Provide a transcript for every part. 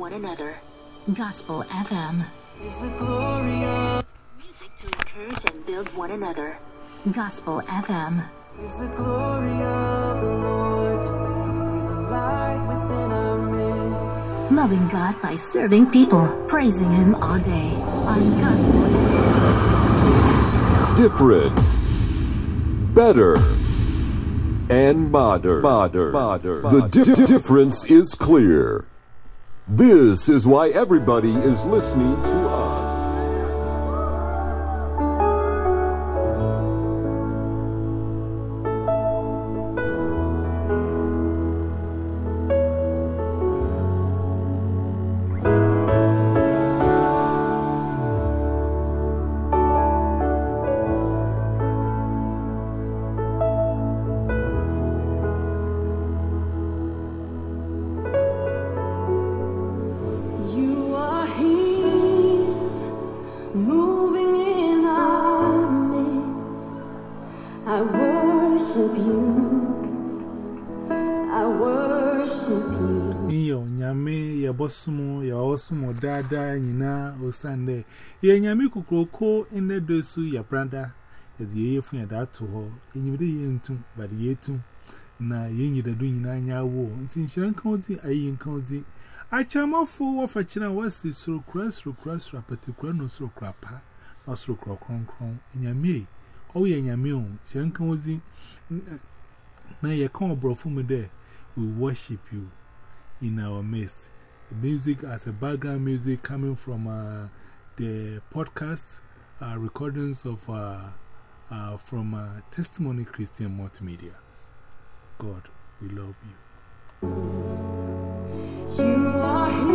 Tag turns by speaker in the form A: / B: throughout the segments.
A: one another. Gospel FM. Is the glory of music to encourage and build one another. Gospel FM. Is the glory of the Lord to be the light within our midst. Loving God by serving people, praising Him all day on Gospel.
B: Different, better, and modern. Modern. modern. The di- difference is clear. This is why everybody is listening to
C: dada nyina osande ye nyame kukroko inde dosu ya branda ya ye fu ya datu ho enyimde ye ntu but ye tu na ye nyida du nyina nya wo nti nhiran kan odi ayi kan odi achamafo wo fa kina wasi suru kura suru kura suru apati kura no suru kura pa na suru kura kronkron. Nyame o ye nyame o. Nhiran kan odi na ye kan obrofo mu de we worship you in our midst. Music as a background music coming from uh, the podcast uh, recordings of uh, uh, from Testimony Christian Multimedia. God, we love you.
D: You are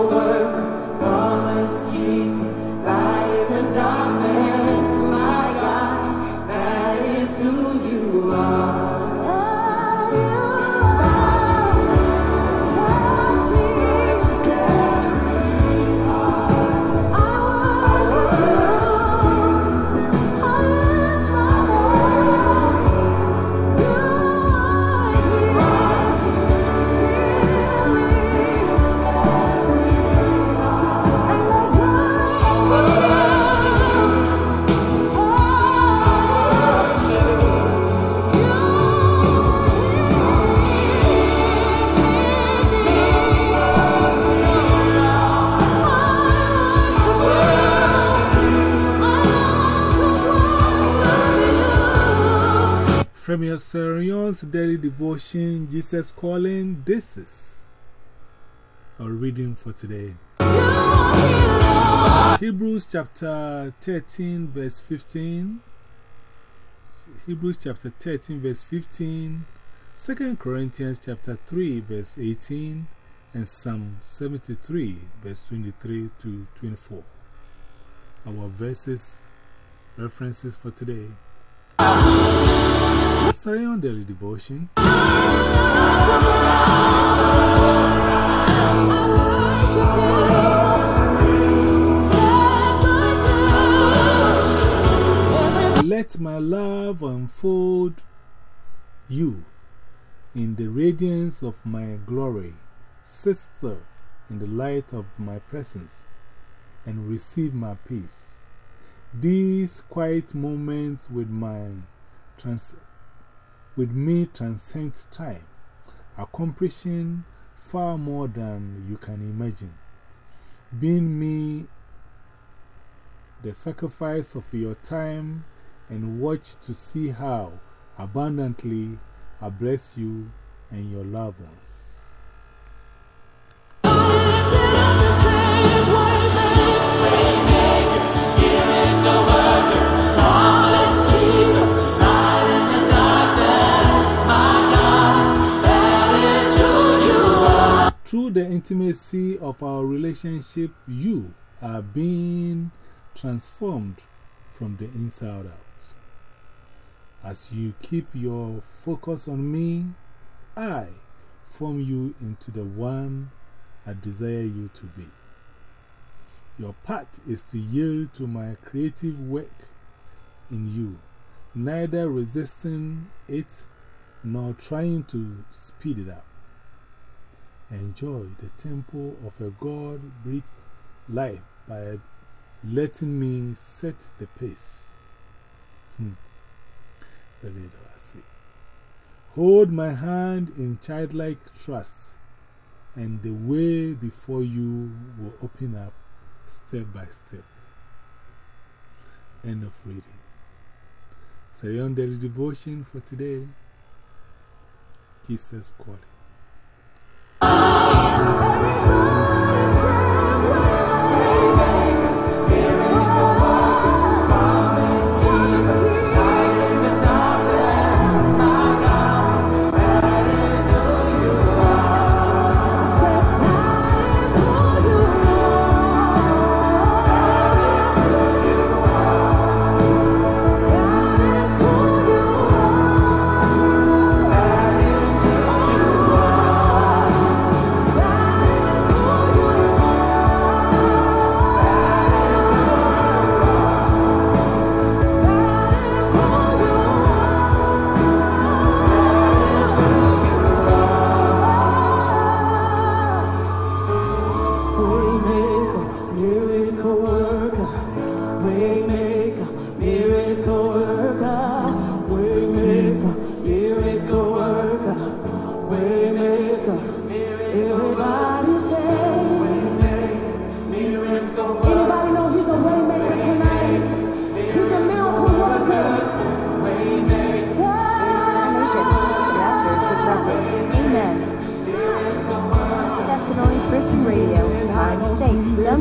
D: miracle worker, promise
C: From your Sarah Young's daily devotion, Jesus calling, this is our reading for today. Hebrews chapter 13, verse 15. Hebrews chapter 13, verse 15. 2 Corinthians chapter 3, verse 18. And Psalm 73, verse 23 to 24. Our verses, references for today. Sarah Young Daily Devotion. Let my love unfold you in the radiance of my glory, sister, in the light of my presence, and receive my peace. These quiet moments with my trans with me transcend time, accomplishing far more than you can imagine. Being me, the sacrifice of your time, and watch to see how abundantly I bless you and your loved ones. Through the intimacy of our relationship, you are being transformed from the inside out. As you keep your focus on me, I form you into the one I desire you to be. Your part is to yield to my creative work in you, neither resisting it nor trying to speed it up enjoy the temple of a God breathed life by letting me set the pace. Hmm. Hold my hand in childlike trust, and the way before you will open up step by step. End of reading. Sarah Young devotion for today. Jesus calling. Wow.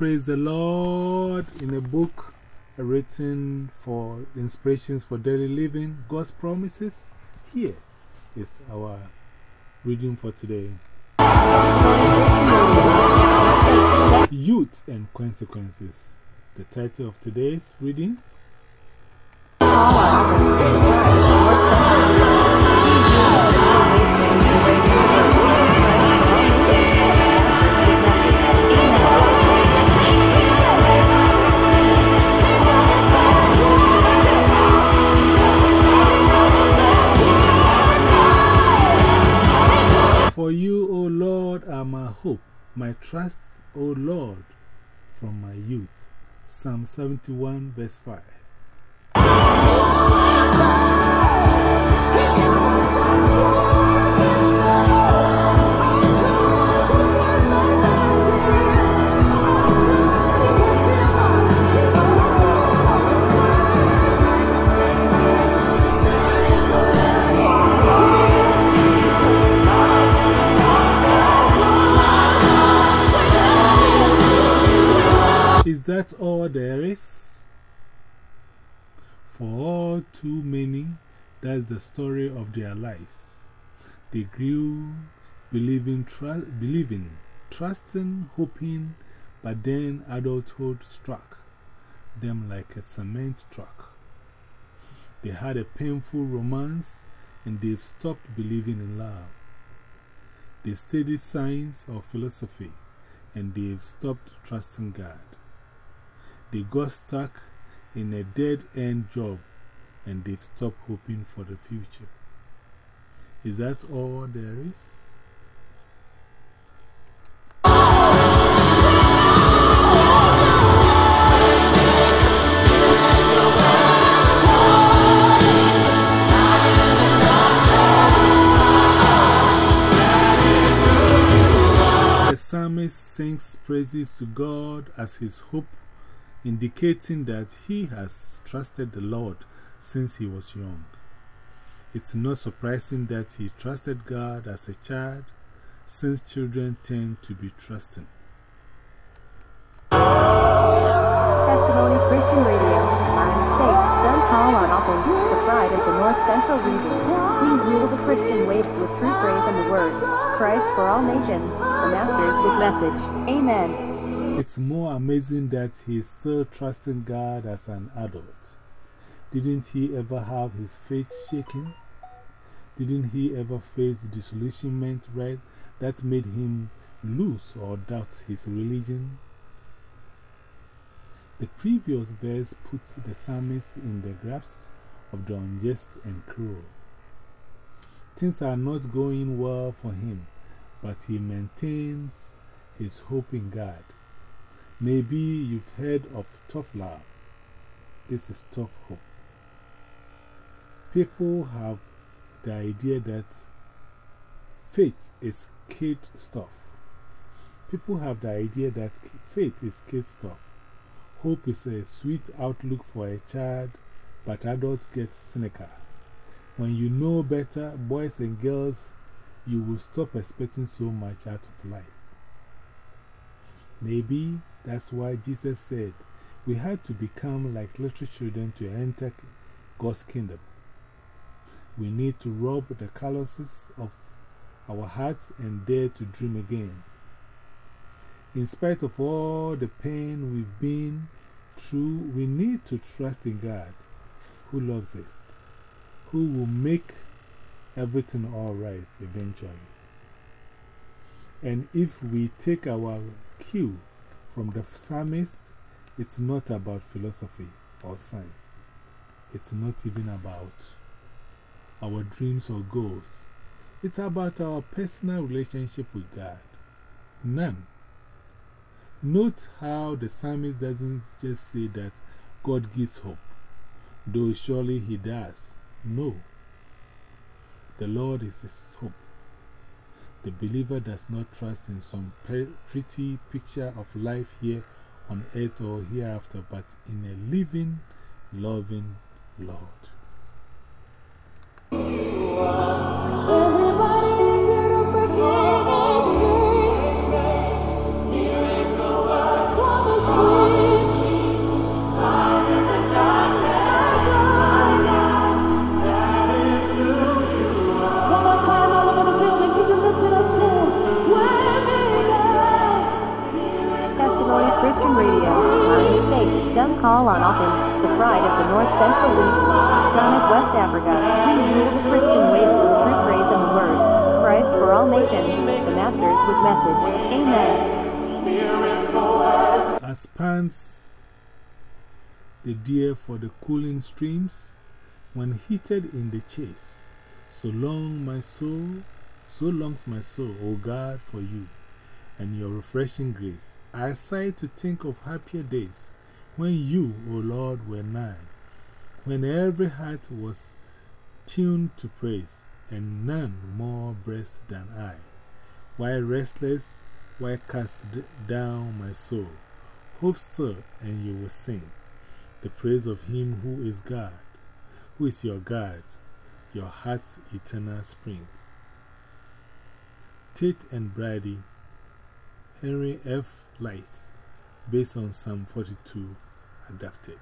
C: Lord in a book written for inspirations for daily living, God's promises. Here is our reading for today Youth and Consequences. The title of today's reading. My hope, my trust, O Lord, from my youth. Psalm 71, verse 5. The story of their lives. They grew believing, believing, trusting, hoping, but then adulthood struck them like a cement truck. They had a painful romance and they've stopped believing in love. They studied science or philosophy and they've stopped trusting God. They got stuck in a dead end job and they've stopped hoping for the future. Is that all there is? The psalmist sings praises to God as his hope, indicating that he has trusted the Lord since he was young. It's not surprising that he trusted God as a child, since children tend to be trusting.
E: Testimony Christian Radio, Lion State, Gun Call on Open, the pride of the North Central region. We rule the Christian waves with true praise and the word. Christ for all nations, the masters with message. Amen.
C: It's more amazing that he is still trusting God as an adult. Didn't he ever have his faith shaken? Didn't he ever face disillusionment right, that made him lose or doubt his religion? The previous verse puts the psalmist in the grasp of the unjust and cruel. Things are not going well for him, but he maintains his hope in God. Maybe you've heard of tough love. This is tough hope. People have the idea that faith is kid stuff. People have the idea that faith is kid stuff. Hope is a sweet outlook for a child, but adults get cynical. When you know better, boys and girls, you will stop expecting so much out of life. Maybe that's why Jesus said we had to become like little children to enter God's kingdom. We need to rub the calluses of our hearts and dare to dream again. In spite of all the pain we've been through, we need to trust in God who loves us, who will make everything all right eventually. And if we take our cue from the psalmist, it's not about philosophy or science. It's not even about our dreams or goals. It's about our personal relationship with God. None. Note how the psalmist doesn't just say that God gives hope, though surely He does. No. The Lord is His hope. The believer does not trust in some pretty picture of life here on earth or hereafter, but in a living, loving Lord.
E: Testimony Call on Open, the pride of the North Central region. Ghana, West Africa, the Christian waves with true praise and the word. Christ for all nations, the masters with message. Amen.
C: As pants the deer for the cooling streams, when heated in the chase, so long my soul, so longs my soul, O God, for you and your refreshing grace. I sigh to think of happier days when you, O Lord, were nigh, when every heart was tuned to praise, and none more blessed than I. Why restless, why cast down my soul? Hope still, and you will sing the praise of Him who is God, who is your God, your heart's eternal spring. Tate and Brady. Henry F. Lyte's, based on Psalm 42, adapted.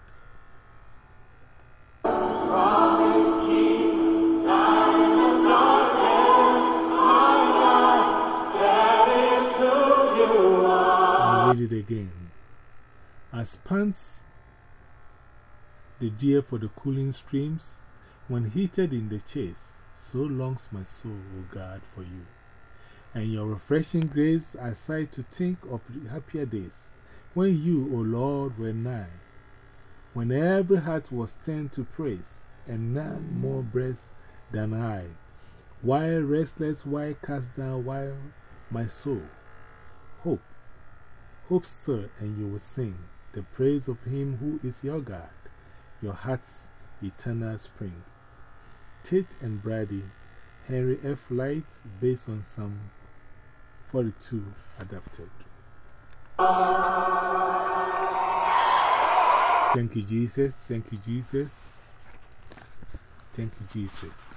C: I'll read it again. As pants the deer for the cooling streams, when heated in the chase, so longs my soul, O God, for you and your refreshing grace I sigh to think of happier days when you, O Lord, were nigh, when every heart was turned to praise, and none more blessed than I. While restless, why cast down, while my soul hope, hope still, and you will sing the praise of Him who is your God, your heart's eternal spring. Tate and Brady, Henry F. Lyte, based on Psalm 42, adapted. Thank you, Jesus. Thank you, Jesus. Thank you, Jesus.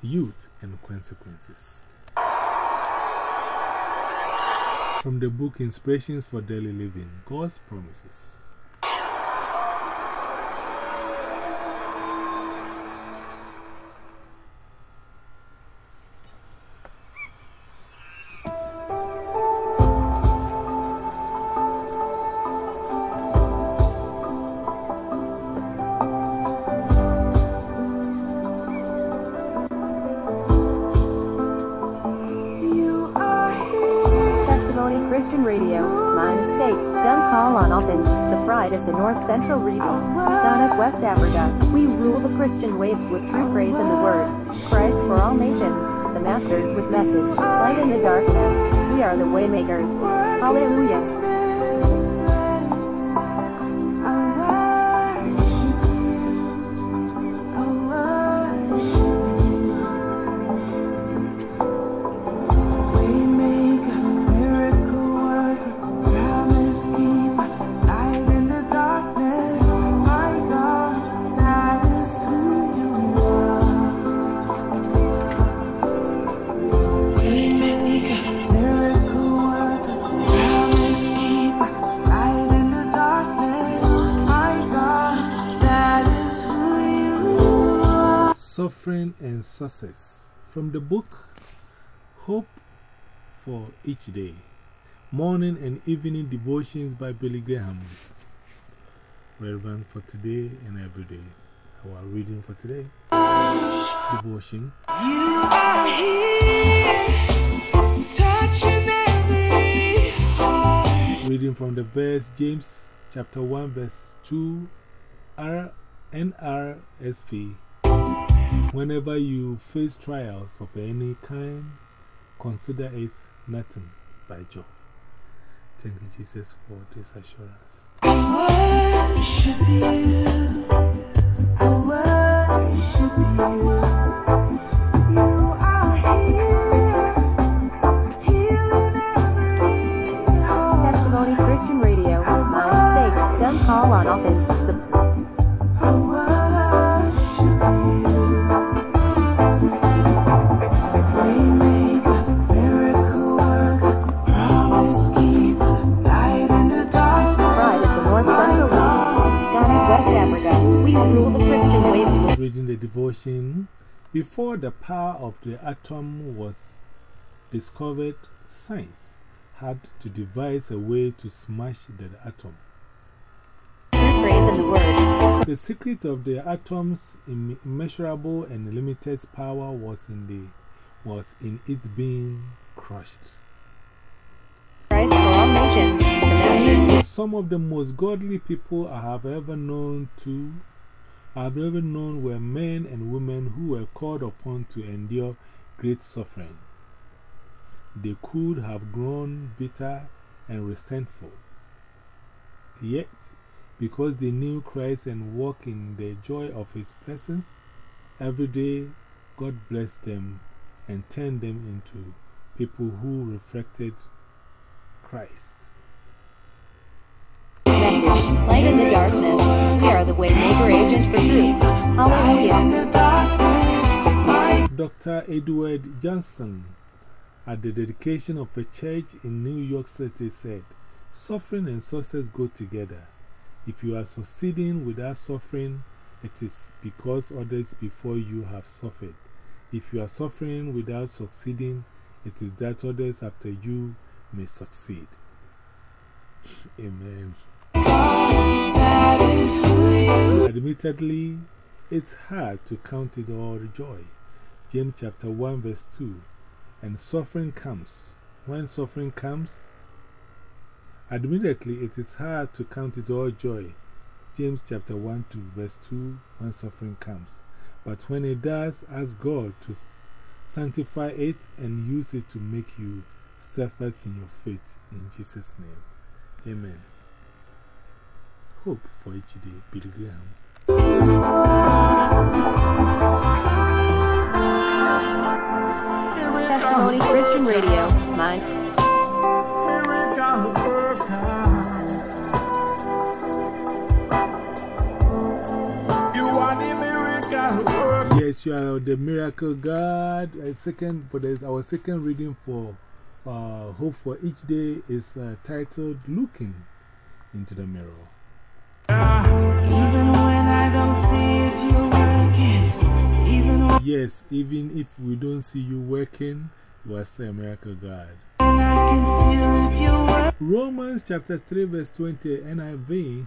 C: Youth and Consequences. From the book Inspirations for Daily Living God's Promises.
E: And
C: Success. From the book Hope for Each Day Morning and Evening Devotions by Billy Graham. Relevant for today and every day. Our reading for today Devotion. Reading from the verse James chapter 1, verse 2, R NRSV. Whenever you face trials of any kind, consider it nothing by joy. Thank you, Jesus, for this assurance.
E: Call on Alpin,
C: Reading the devotion. Before the power of the atom was discovered, science had to devise a way to smash the atom.
E: true praise and the.
C: The secret of the atom's immeasurable and limited power was in, the, was in its being crushed.
E: Christ for all nations, the masters with
C: Some of the most godly people I have ever known to, Have ever known were men and women who were called upon to endure great suffering. They could have grown bitter and resentful. Yet, because they knew Christ and walked in the joy of His presence, every day God blessed them and turned them into people who reflected Christ.
E: message, light in the darkness. Are the agents for truth. Hallelujah.
C: Dr. Edward Johnson, at the dedication of a church in New York City, said, Suffering and success go together. If you are succeeding without suffering, it is because others before you have suffered. If you are suffering without succeeding, it is that others after you may succeed. Amen. Admittedly, it's hard to count it all joy. James chapter 1 verse 2. and suffering comes. When suffering comes, admittedly, it is hard to count it all joy. James chapter 1 to verse 2 when suffering comes. But when it does, ask God to sanctify it and use it to make you steadfast in your faith. In Jesus' name. Amen. Hope for each day. Billy Graham.
F: Testimony Christian Radio, mine.
C: Yes, you are the miracle God. A second, for this, our second reading for uh, Hope for Each Day is uh, titled Looking into the Mirror. Yes, even if we don't see you working, you are still a miracle God. Romans chapter 3, verse 20, NIV.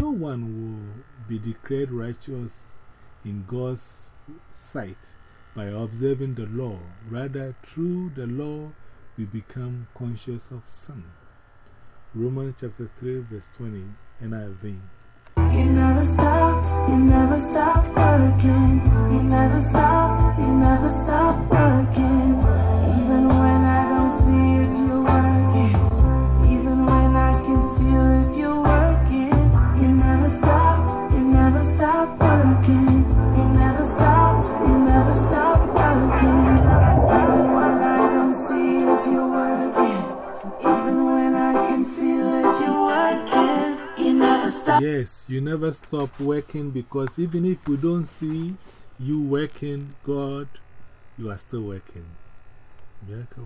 C: No one will be declared righteous in God's sight by observing the law. Rather, through the law, we become conscious of sin. Romans chapter 3, verse 20, NIV.
G: You never stop, you never stop working. You never stop, you never stop working.
C: Yes, you never stop working because even if we don't see you working, God, you are still working. Miracle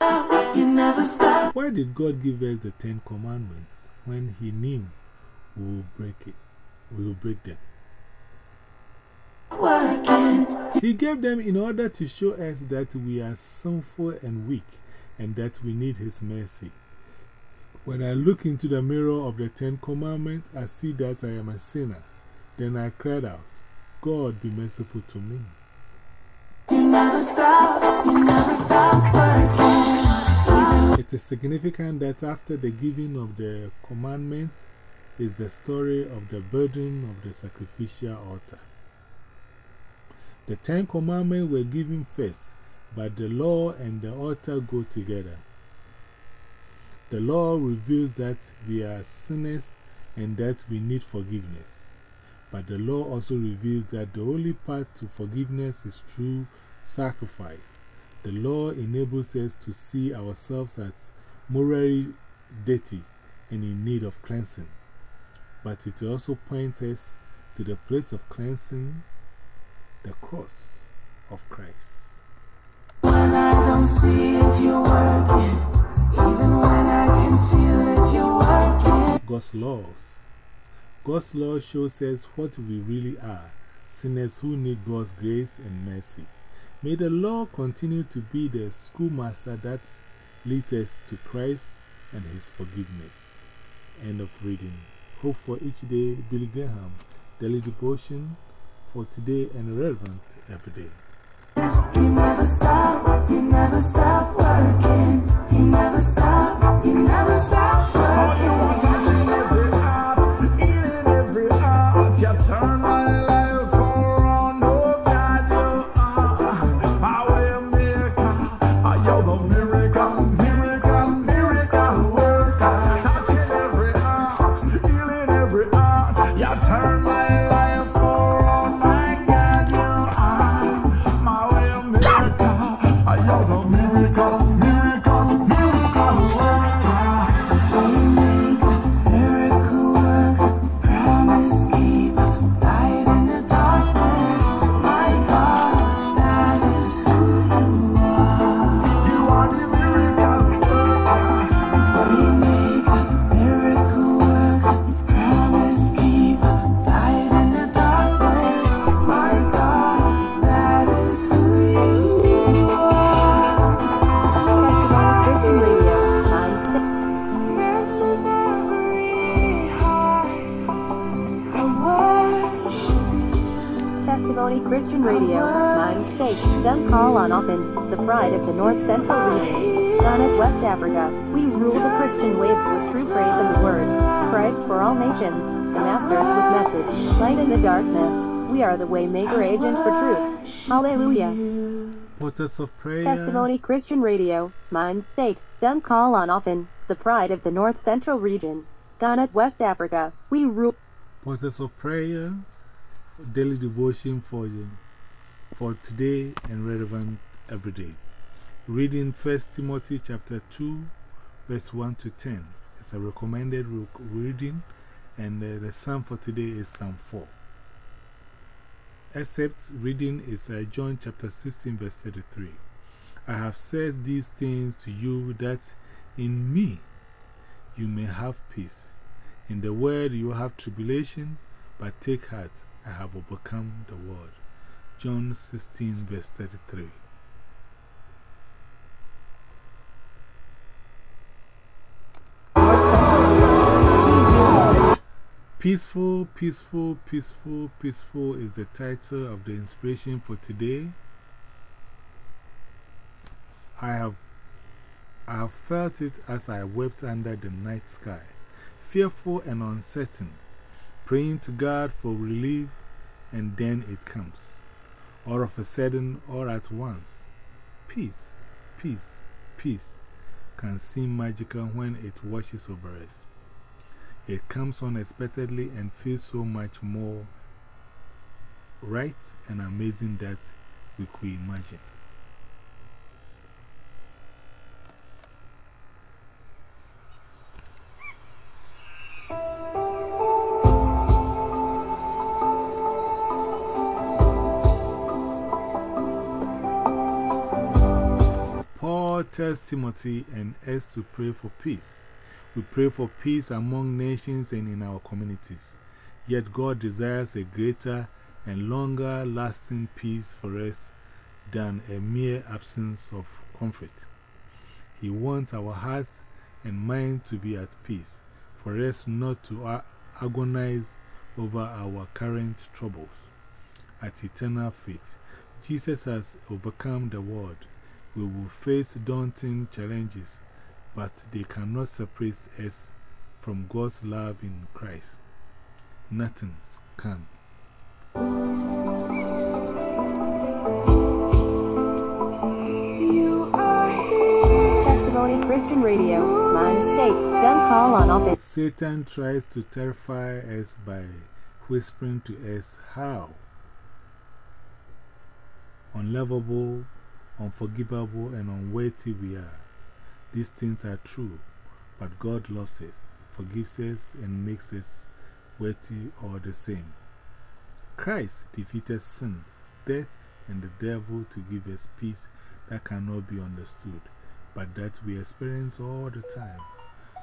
C: worker.
G: You never stop
C: Why did God give us the Ten Commandments when He knew we will break it? We will break them.
G: working.
C: He gave them in order to show us that we are sinful and weak and that we need His mercy. When I look into the mirror of the Ten Commandments, I see that I am a sinner. Then I cried out, God, be merciful to me.
G: Stop, you never stop working.
C: It is significant that after the giving of the commandments is the story of the burden of the sacrificial altar. The Ten Commandments were given first, but the law and the altar go together. The law reveals that we are sinners and that we need forgiveness. But the law also reveals that the only path to forgiveness is through sacrifice. The law enables us to see ourselves as morally dirty and in need of cleansing. But it also points us to the place of cleansing, the cross of Christ.
G: When I don't see it, you're working.
C: God's laws. God's law shows us what we really are sinners who need God's grace and mercy. May the law continue to be the schoolmaster that leads us to Christ and His forgiveness. End of reading. Hope for each day, Billy Graham. Daily devotion for today and relevant every day.
G: You never stop, you never stop working. You never stop, you never stop working.
E: We are the waymaker agent for truth. Hallelujah.
C: Of Prayer.
E: Testimony Christian Radio, Mind State, Dun Call on Often, the pride of the North Central region. Ghana, West Africa, we rule.
C: Portals of Prayer. Daily devotion for, you, for today and relevant every day. Reading 1 Timothy chapter 2, verse 1 to 10. It's a recommended reading, and uh, the psalm for today is Psalm 4. Except reading is uh, John chapter 16, verse 33. I have said these things to you that in me you may have peace. In the world you have tribulation, but take heart, I have overcome the world. John 16, verse 33. Peaceful, peaceful, peaceful, peaceful is the title of the inspiration for today. I have, I have felt it as I wept under the night sky, fearful and uncertain, praying to God for relief, and then it comes. All of a sudden, all at once. Peace, peace, peace can seem magical when it washes over us. It comes unexpectedly and feels so much more right and amazing that we could imagine. Paul tells Timothy and us to pray for peace. We pray for peace among nations and in our communities. Yet God desires a greater and longer lasting peace for us than a mere absence of comfort. He wants our hearts and minds to be at peace, for us not to agonize over our current troubles. At eternal faith, Jesus has overcome the world. We will face daunting challenges but they cannot separate us from God's love in Christ. Nothing can.
E: Testimony Christian Radio, Mind State, Dun Call on Often.
C: Satan tries to terrify us by whispering to us how unlovable, unforgivable, and unworthy we are. These things are true, but God loves us, forgives us, and makes us worthy all the same. Christ defeated sin, death, and the devil to give us peace that cannot be understood, but that we experience all the time.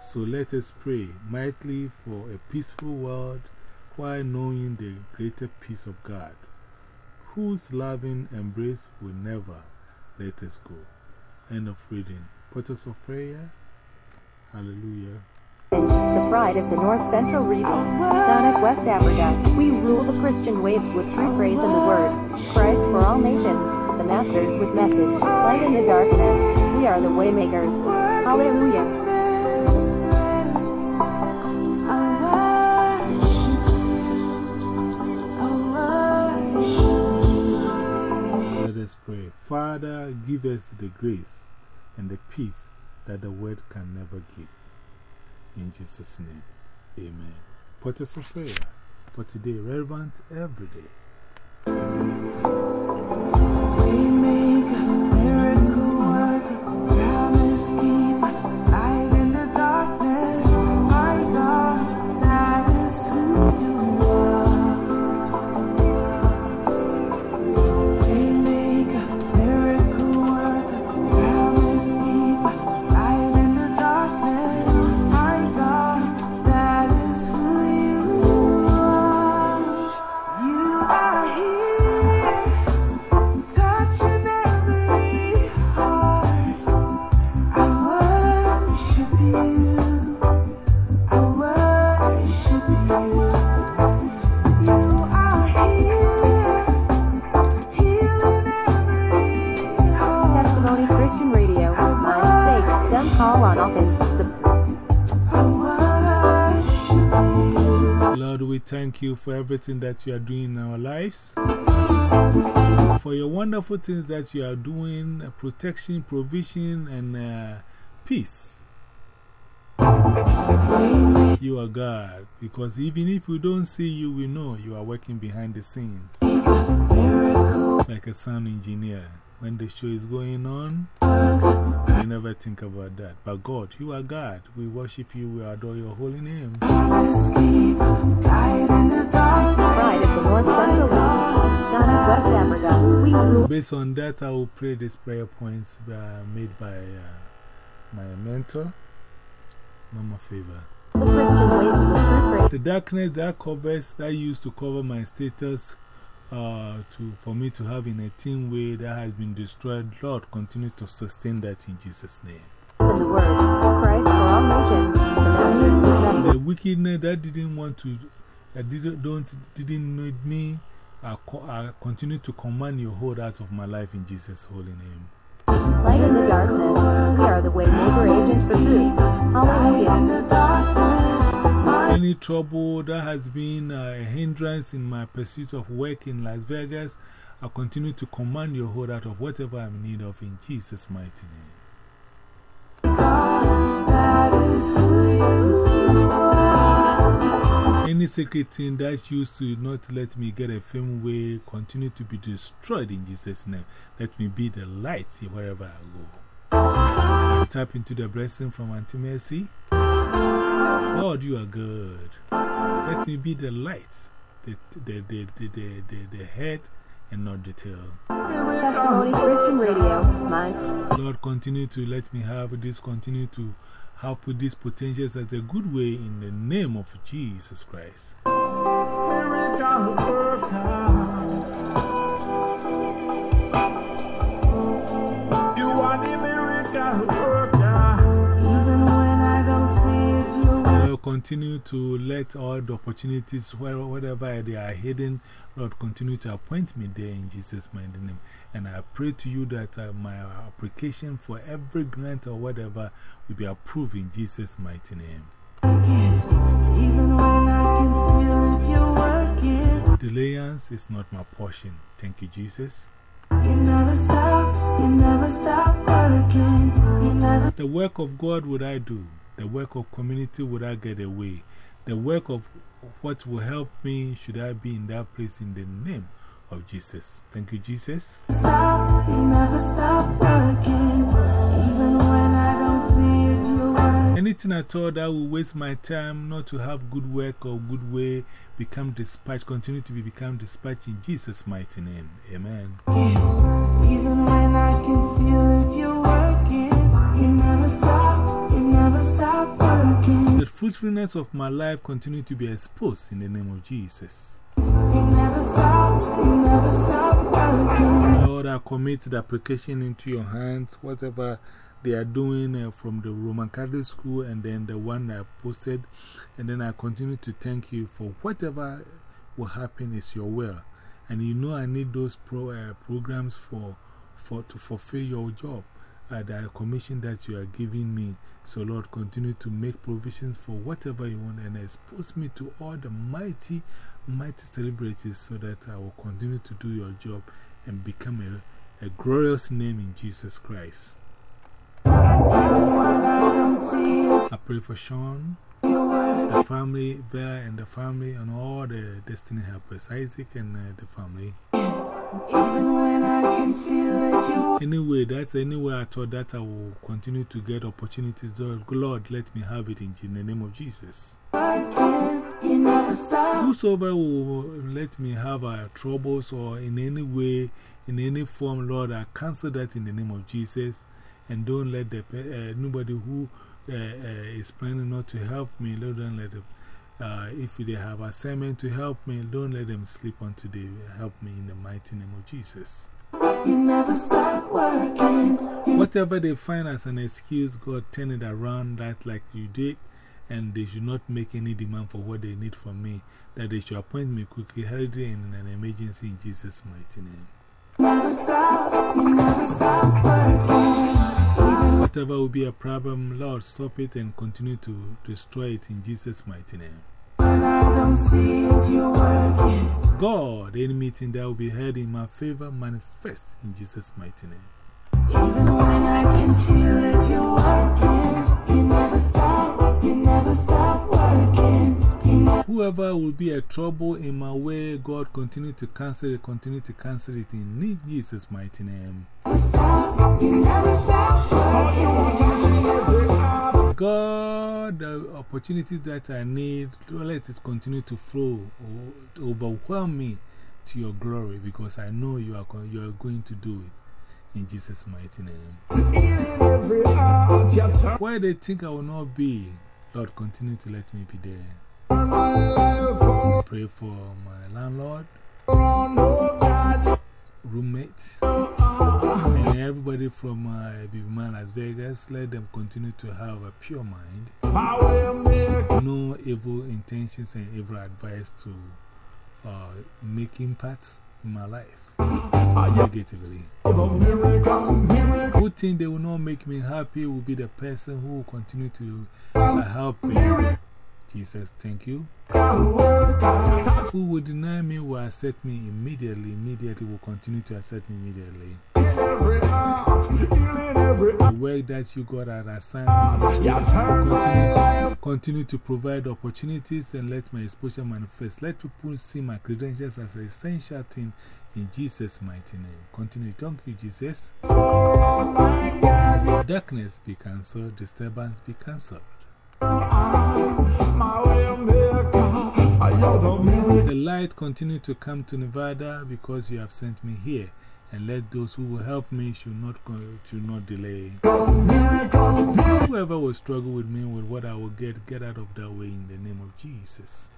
C: So let us pray mightily for a peaceful world while knowing the greater peace of God, whose loving embrace will never let us go. End of reading. Portals of Prayer. Hallelujah.
E: The pride of the North Central region, Ghana, West Africa, we rule the Christian waves with true praise and the word. Christ for all nations, the masters with message, light in the darkness. We are the waymakers. Hallelujah.
C: Let us pray. Father, give us the grace and the peace that the world can never give. In Jesus' name, amen. Portals of prayer for today, relevant every day. Lord, we thank you for everything that you are doing in our lives. For your wonderful things that you are doing, uh, protection, provision, and uh, peace. You are God, because even if we don't see you, we know you are working behind the scenes. Like a sound engineer. When the show is going on, we never think about that. But God, you are God. We worship you, we adore your holy name.
E: pride is the North Central region. Ghana, West Africa.
C: Based on that, I will pray these prayer points uh, made by uh, my mentor, Mama Favor.
E: The Christian waves with true praise.
C: The darkness that covers, that used to cover my status uh, to, for me to have in a team way that has been destroyed, Lord, continue to sustain that in Jesus' name.
E: the word. Christ for all nations. The Master's new message.
C: The wickedness that didn't want to, that didn't, don't, didn't need me, I, co I continue to command your hold out of my life in Jesus' holy name.
E: Light in the darkness. We are the way maker agents for truth. Hallelujah.
C: Any trouble that has been uh, a hindrance in my pursuit of work in Las Vegas, I continue to command your hold out of whatever I'm in need of in Jesus' mighty name. Any secret thing that used to not let me get a film way continue to be destroyed in Jesus' name. Let me be the light wherever I go. I tap into the blessing from Auntie Mercy. Lord, you are good. Let me be the light, the, the, the, the, the, the, the head and not the tail.
E: Testimony Christian Radio. Mine.
C: Lord, continue to let me have this, continue to have put these potentials as a good way in the name of Jesus Christ.
F: Miracle. You are the miracle
C: continue to let all the opportunities, where, wherever they are hidden, Lord, continue to appoint me there in Jesus' mighty name. And I pray to you that uh, my application for every grant or whatever will be approved in Jesus' mighty name.
D: Even when I can feel it, you're working.
C: Delayance is not my portion. Thank you, Jesus.
D: You never stop, you never stop working.
C: The work of God would I do, the work of community would I get away, the work of what will help me should I be in that place in the name of Jesus. Thank you, Jesus.
D: stop, you never stop working. Even when I don't see it, you're.
C: Anything at all that will waste my time not to have good work or good way become dispatched, continue to be become dispatched in Jesus' mighty name. Amen. Fruitfulness of my life continue to be exposed in the name of Jesus. Lord, I commit the application into your hands, whatever they are doing uh, from the Roman Catholic School and then the one I posted. And then I continue to thank you for whatever will happen is your will. And you know I need those pro, uh, programs for, for, to fulfill your job, uh, the commission that you are giving me. So, Lord, continue to make provisions for whatever you want and expose me to all the mighty, mighty celebrities so that I will continue to do your job and become a, a glorious name in Jesus Christ. I pray for Sean, the family, Bear, and the family, and all the destiny helpers, Isaac and uh, the family. Anyway, that's anywhere I thought that I will continue to get opportunities. Lord, let me have it in, the name of Jesus. Whosoever will let me have uh, troubles or in any way, in any form, Lord, I cancel that in the name of Jesus. And don't let the, uh, nobody who uh, uh, is planning not to help me, Lord, don't let them. Uh, if they have assignment to help me, don't let them sleep until they help me in the mighty name of Jesus.
D: You never stop working.
C: Whatever they find as an excuse, God, turn it around that like you did, and they should not make any demand for what they need from me, that they should appoint me quickly, hurriedly, in an emergency in Jesus' mighty name.
D: Never stop, you never stop working.
C: Whatever will be a problem, Lord, stop it and continue to destroy it in Jesus' mighty name.
D: When I don't see it.
C: God, any meeting that will be held in my favor, manifest in Jesus' mighty name.
D: Even when I can feel that you're working, you never stop, you never stop working.
C: Whoever will be a trouble in my way, God, continue to cancel it, continue to cancel it in Jesus' mighty name.
D: stop, you never stop.
C: God, the opportunities that I need, let it continue to flow, o- overwhelm me to your glory because I know you are, you are going to do it in Jesus' mighty name. Where they think I will not be, Lord, continue to let me be there. Pray for my landlord, roommate, everybody from uh, Bibiman Las Vegas. Let them continue to have a pure mind, no evil intentions and evil advice to uh, make impacts in my life negatively. Who think they will not make me happy will be the person who will continue to uh, help me. Jesus, thank you. Who will deny me will accept me immediately, immediately will continue to accept me immediately. The work that you got me to continue, continue to provide opportunities and let my exposure manifest. Let people see my credentials as an essential thing in Jesus' mighty name. Continue. Thank you, Jesus. Darkness be cancelled, disturbance be cancelled. The light continue to come to Nevada because you have sent me here. And let those who will help me should not, should not delay. Whoever will struggle with me with what I will get, get out of that way in the name of Jesus.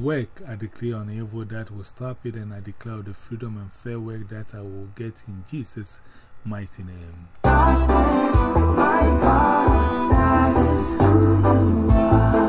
D: Work,
C: I declare on evil that will stop it, and I declare the freedom and fair work that I will get in Jesus' mighty name.
D: God, is. My God, that is who you are.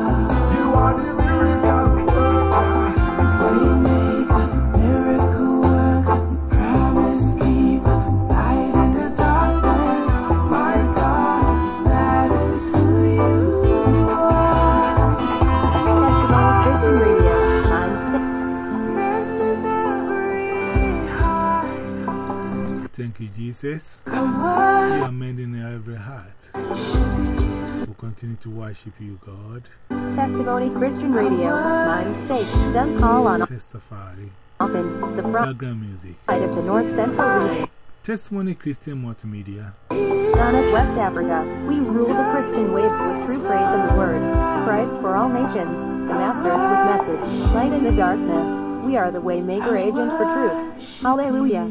C: Thank you, Jesus. You are mending every heart. Continue to worship you, God.
E: Testimony Christian Radio, Mind State. Then call on
C: Christopher,
E: often the
C: background music.
E: pride of the North Central region.
C: Testimony Christian Multimedia.
E: Ghana, West Africa, we rule the Christian waves with true praise and the word. Christ for all nations, the masters with message. Light in the darkness, we are the waymaker agent for truth. Hallelujah.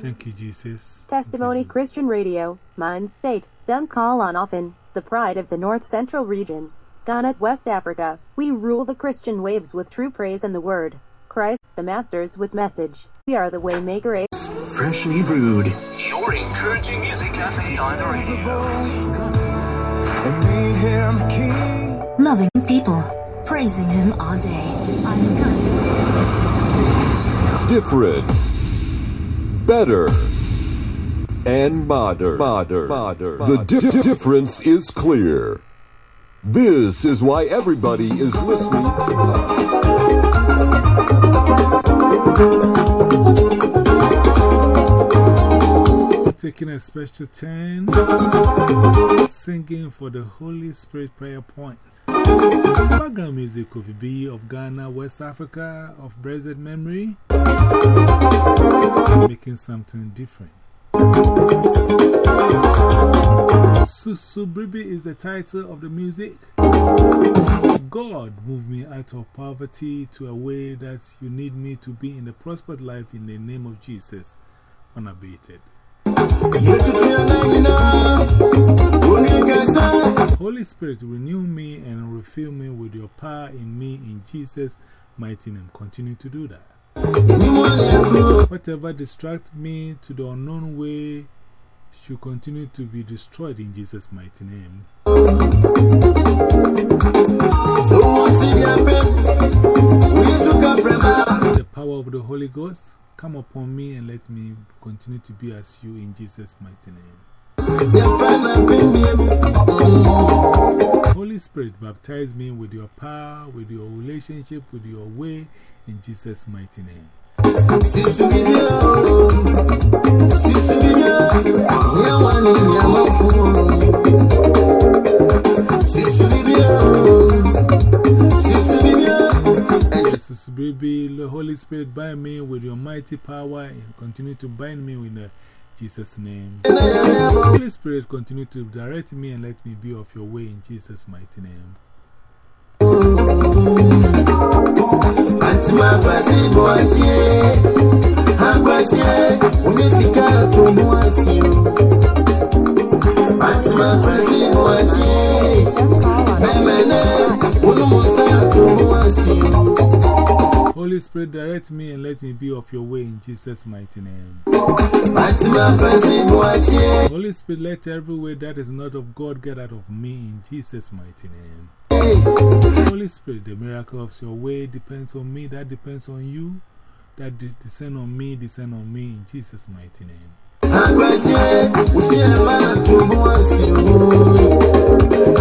C: Thank you, Jesus.
E: Testimony Christian Radio, Mind State. Then call on often, the pride of the North Central region. Ghana, West Africa, we rule the Christian waves with true praise and the word. Christ, the masters with message. We are the waymaker agent.
H: Freshly brewed. Your encouraging music cafe on the radio.
F: and made him king.
A: Loving people, praising Him all day. On Gospel
B: Different. Better. And modern. Modern. Modern. The di- di- difference is clear. This is why everybody is listening.
C: Taking a special turn, singing for the Holy Spirit prayer point. Background music of be of Ghana, West Africa, of blessed memory, making something different. Susu Bribi is the title of the music. God moved me out of poverty to a way that you need me to be in a prospered life in the name of Jesus, unabated. Holy Spirit, renew me and refill me with your power in me in Jesus' mighty name. Continue to do that. Whatever distracts me to the unknown way should continue to be destroyed in Jesus' mighty name. The power of the Holy Ghost come upon me and let me continue to be as you in Jesus' mighty name. Holy Spirit, baptize me with your power, with your relationship, with your way in Jesus' mighty name. Baby, the Holy Spirit, bind me with your mighty power and continue to bind me with Jesus' name. Holy Spirit, continue to direct me and let me be of your way in Jesus' mighty name.
I: Antima pasi boatie, agwasie, unifika tumuasi. Antima pasi boatie, memene, unumusa tumuasi.
C: Holy Spirit, direct me and let me be of your way in Jesus' mighty name. Holy Spirit, let every way that is not of God get out of me in Jesus' mighty name. Holy Spirit, the miracle of your way depends on me, that depends on you, that descend on me, descend on me in Jesus' mighty name.
I: agwasie, usiema tumuasi.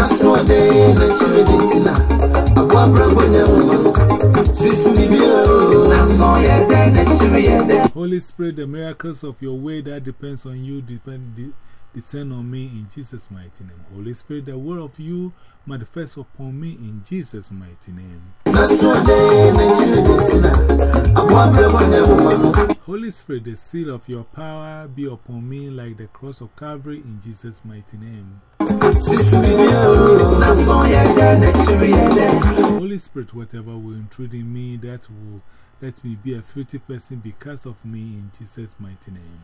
I: Aswade na chile tina, abwabra bonyamano, sisu bibio. Nasoye de na chile de.
C: Holy Spirit, the miracles of your way that depends on you depend, de descend on me in Jesus' mighty name. Holy Spirit, the word of you manifest upon me in Jesus' mighty name. Holy Spirit, the seal of your power be upon me like the cross of Calvary in Jesus' mighty name. Holy Spirit, whatever will intrude in me, that will let me be a filthy person because of me in Jesus' mighty name.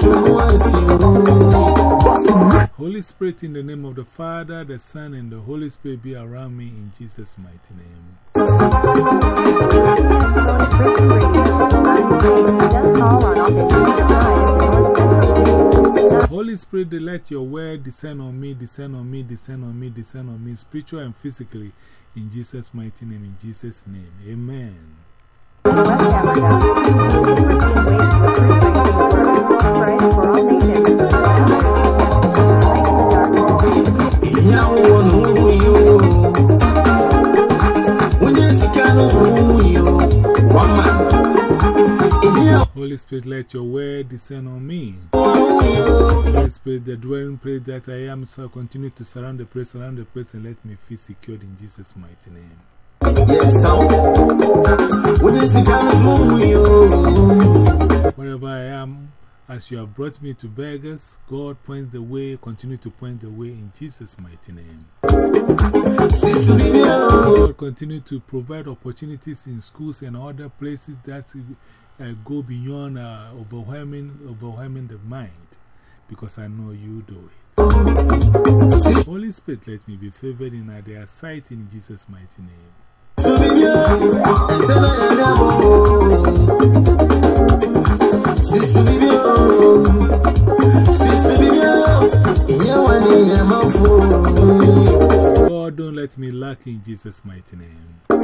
I: Tumuasi.
C: Holy Spirit, in the name of the Father, the Son, and the Holy Spirit be around me in Jesus' mighty name. Holy Spirit, let your word descend on me, descend on me, descend on me, descend on me, spiritual and physically, in Jesus' mighty name, in Jesus' name. Amen. Holy Spirit, let your word descend on me. Holy Spirit, the dwelling place that I am, so continue to surround the place, surround the place, and let me feel secured in Jesus' mighty name.
I: yes sao. Unye sikano
C: Wherever I am, as you have brought me to beggars, God points the way, continue to point the way in Jesus' mighty name. God continue to provide opportunities in schools and other places that uh, go beyond uh, overwhelming, overwhelming the mind, because I know you do it. Holy Spirit, let me be favored in their sight in Jesus' mighty name. God, don't let me lack in Jesus' mighty name.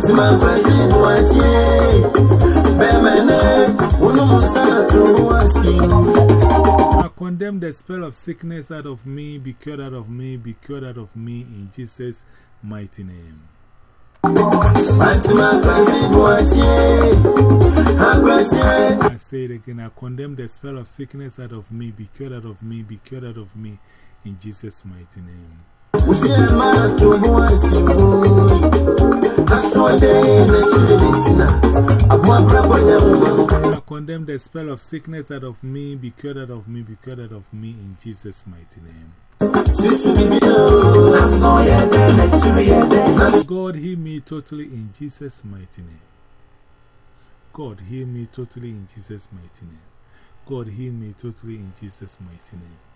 I: Antima pasi boatie, bemene, unumusa tumuasi.
C: I condemn the spell of sickness out of me, be cured out of me, be cured out of me in Jesus' mighty name.
I: Antima pasi boatie, agwasie,
C: I say it again, I condemn the spell of sickness out of me, be cured out of me, be cured out of me in Jesus' mighty name. I condemn the spell of sickness out of me, be cured out of me, be cured out of me in Jesus' mighty name. God, heal me totally in Jesus' mighty name. God, heal me totally in Jesus' mighty name. God, heal me totally in Jesus' mighty name.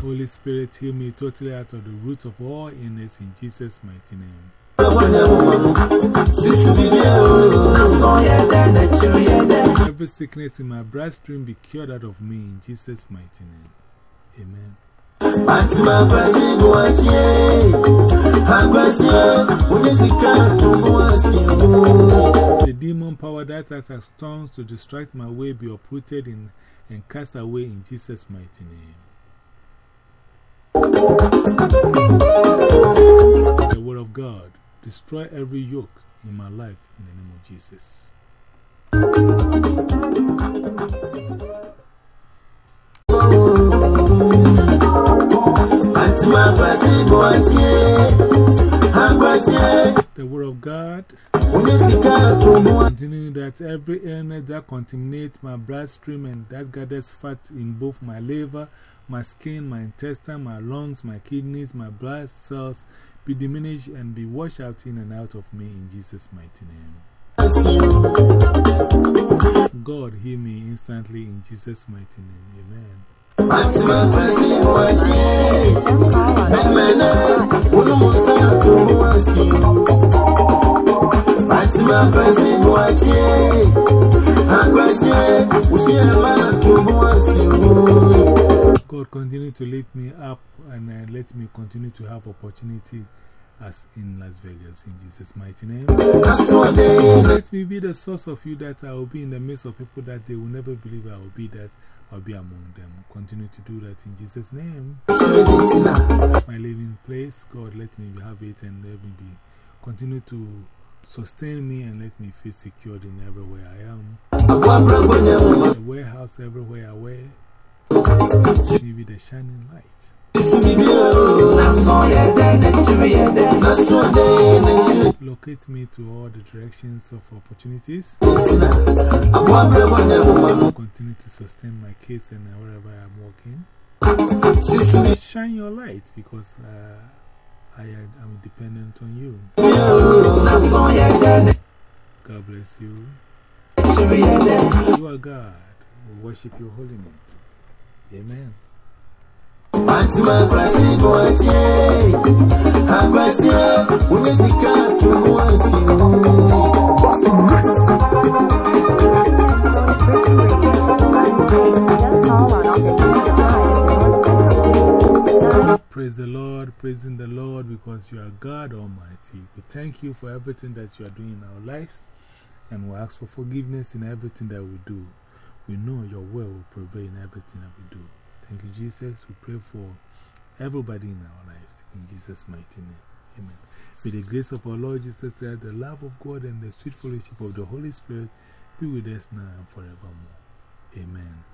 C: Holy Spirit, heal me totally out of the root of all illness in Jesus' mighty name. Every sickness in my bloodstream be cured out of me in Jesus' mighty name. Amen. The demon power that acts as stones to distract my way be uprooted in, and cast away in Jesus' mighty name. The Word of God destroy every yoke in my life in the name of Jesus. The Word of God continue that every illness that contaminates my bloodstream and that gathers fat in both my liver, my skin, my intestine, my lungs, my kidneys, my blood cells be diminished and be washed out in and out of me in Jesus' mighty name. God, heal me instantly in Jesus' mighty name. Amen. God continue to lift me up and uh, let me continue to have opportunity as in Las Vegas in Jesus' mighty name. Let me be the source of you that I will be in the midst of people that they will never believe I will be that I'll be among them. Continue to do that in Jesus' name. My living place, God, let me have it and let me be. Continue to sustain me and let me feel secured in everywhere I am. Warehouse everywhere I wear. Let me the shining light. Locate me to all the directions of opportunities. Continue to sustain my kids and wherever I'm working. Shine your light because uh, I am dependent on you. God bless you. You are God. We worship your holy name. Amen. Praise the Lord, praising the Lord because you are God Almighty. We thank you for everything that you are doing in our lives and we ask for forgiveness in everything that we do. We know your will will prevail in everything that we do. Thank you, Jesus. We pray for everybody in our lives. In Jesus' mighty name. Amen. May the grace of our Lord Jesus Christ, the love of God, and the sweet fellowship of the Holy Spirit be with us now and forevermore. Amen.